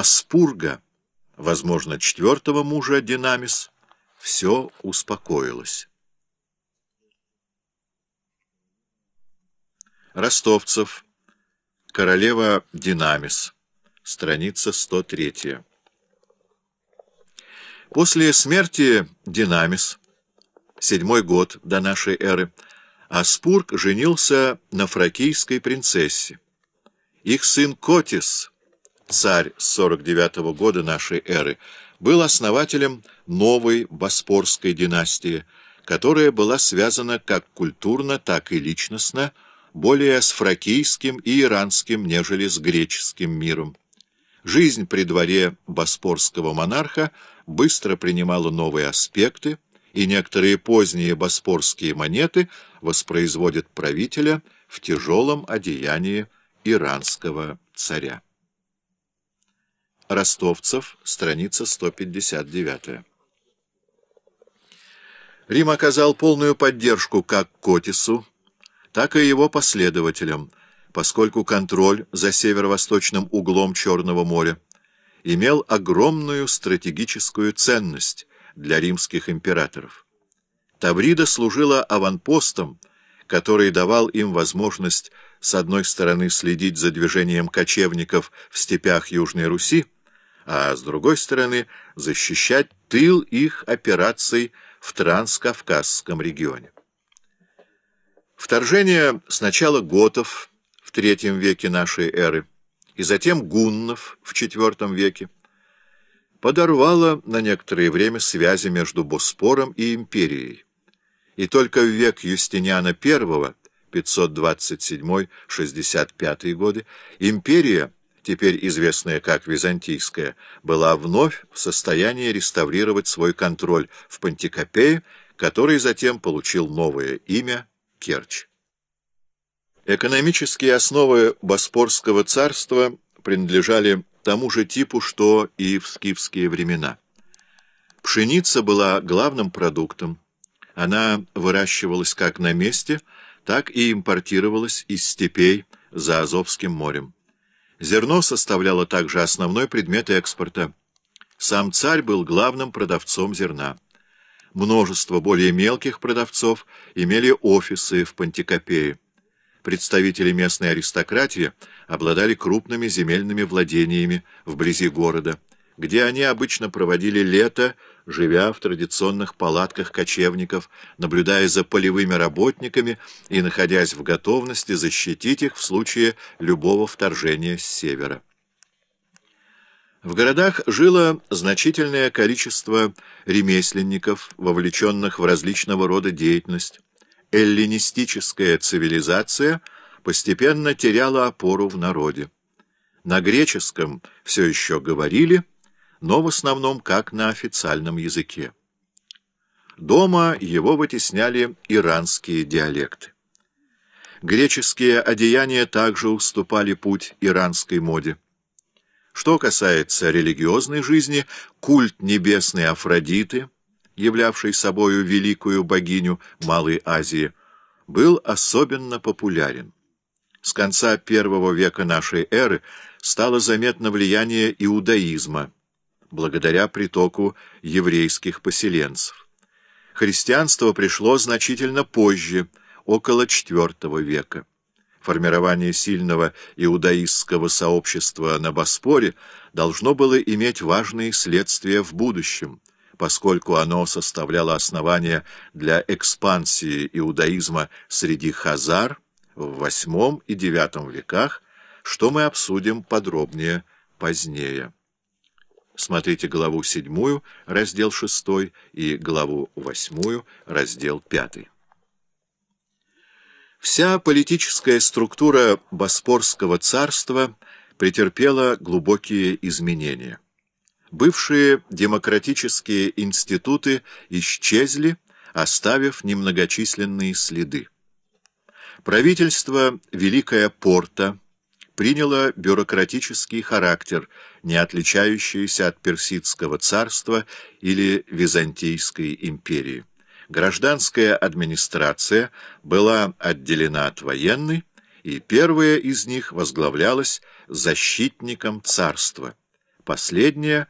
Аспурга, возможно, четвертого мужа Динамис, все успокоилось. Ростовцев. Королева Динамис. Страница 103. После смерти Динамис, седьмой год до нашей эры, Аспург женился на фракийской принцессе. Их сын Котис, царь с 49 -го года нашей эры, был основателем новой Боспорской династии, которая была связана как культурно, так и личностно более с фракийским и иранским, нежели с греческим миром. Жизнь при дворе боспорского монарха быстро принимала новые аспекты, и некоторые поздние боспорские монеты воспроизводят правителя в тяжелом одеянии иранского царя. Ростовцев, страница 159. Рим оказал полную поддержку как Котису, так и его последователям, поскольку контроль за северо-восточным углом Черного моря имел огромную стратегическую ценность для римских императоров. Таврида служила аванпостом, который давал им возможность с одной стороны следить за движением кочевников в степях Южной Руси, а с другой стороны защищать тыл их операций в Транскавказском регионе. Вторжение сначала готов в III веке нашей эры и затем гуннов в IV веке подорвало на некоторое время связи между Боспором и империей. И только в век Юстиниана I, 527-65 годы, империя, теперь известная как Византийская, была вновь в состоянии реставрировать свой контроль в Пантикопее, который затем получил новое имя Керчь. Экономические основы Боспорского царства принадлежали тому же типу, что и в скифские времена. Пшеница была главным продуктом. Она выращивалась как на месте, так и импортировалась из степей за Азовским морем. Зерно составляло также основной предмет экспорта. Сам царь был главным продавцом зерна множество более мелких продавцов имели офисы в Пантикопее. Представители местной аристократии обладали крупными земельными владениями вблизи города, где они обычно проводили лето, живя в традиционных палатках кочевников, наблюдая за полевыми работниками и находясь в готовности защитить их в случае любого вторжения с севера. В городах жило значительное количество ремесленников, вовлеченных в различного рода деятельность. Эллинистическая цивилизация постепенно теряла опору в народе. На греческом все еще говорили, но в основном как на официальном языке. Дома его вытесняли иранские диалекты. Греческие одеяния также уступали путь иранской моде. Что касается религиозной жизни, культ небесной Афродиты, являвшей собою великую богиню Малой Азии, был особенно популярен. С конца первого века нашей эры стало заметно влияние иудаизма, благодаря притоку еврейских поселенцев. Христианство пришло значительно позже, около IV века формирование сильного иудаистского сообщества на Боспоре должно было иметь важные следствия в будущем, поскольку оно составляло основание для экспансии иудаизма среди хазар в VIII и IX веках, что мы обсудим подробнее позднее. Смотрите главу 7, раздел 6 и главу 8, раздел 5. Вся политическая структура Боспорского царства претерпела глубокие изменения. Бывшие демократические институты исчезли, оставив немногочисленные следы. Правительство Великая Порта приняло бюрократический характер, не отличающийся от Персидского царства или Византийской империи. Гражданская администрация была отделена от военной, и первая из них возглавлялась защитником царства, Последняя